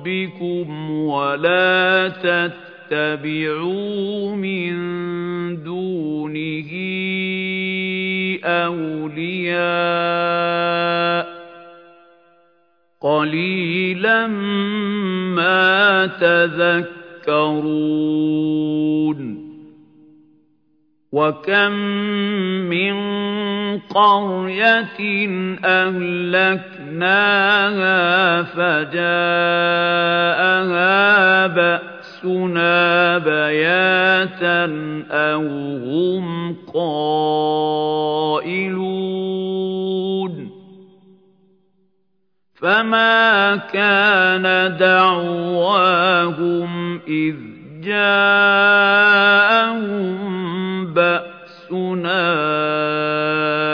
ربكم ولا تتبعوا من دونه أولياء. قليلا ما تذكرون. وكم من قرية أهلكناها فجاءها بأس بَأْسُنَا بَيَاتًا أَوْ هُمْ قَائِلُونَ. فَمَا كَانَ دَعْوَاهُمْ إِذْ جَاءَهُم بَأْسُنَا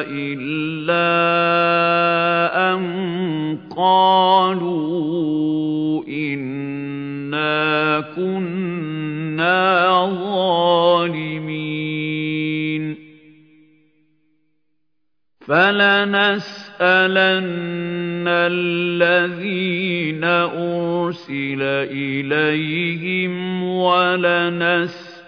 إِلَّا أَن قَالُوا إِنَّا كُنَّا ظَالِمِينَ فَلَنَسْأَلَنَّ الَّذِينَ أُرْسِلَ إِلَيْهِمْ وَلَنَسْأَلَنَّ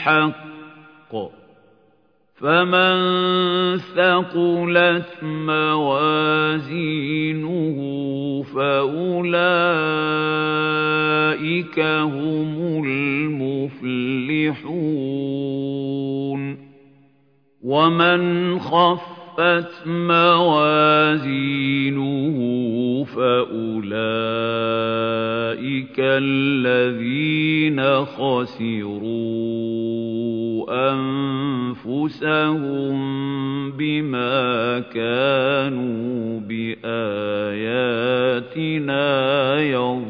الْحَقُّ فَمَن ثَقُلَتْ مَوَازِينُهُ فَأُولَئِكَ هُمُ الْمُفْلِحُونَ وَمَنْ خَفَّتْ مَوَازِينُهُ فَأُولَئِكَ الَّذِينَ خَسِرُوا أَنفُسَهُم بِمَا كَانُوا بِآيَاتِنَا يَظْلِمُونَ.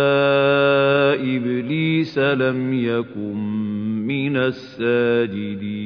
لَمْ يَكُن مِّنَ السَّاجِدِينَ.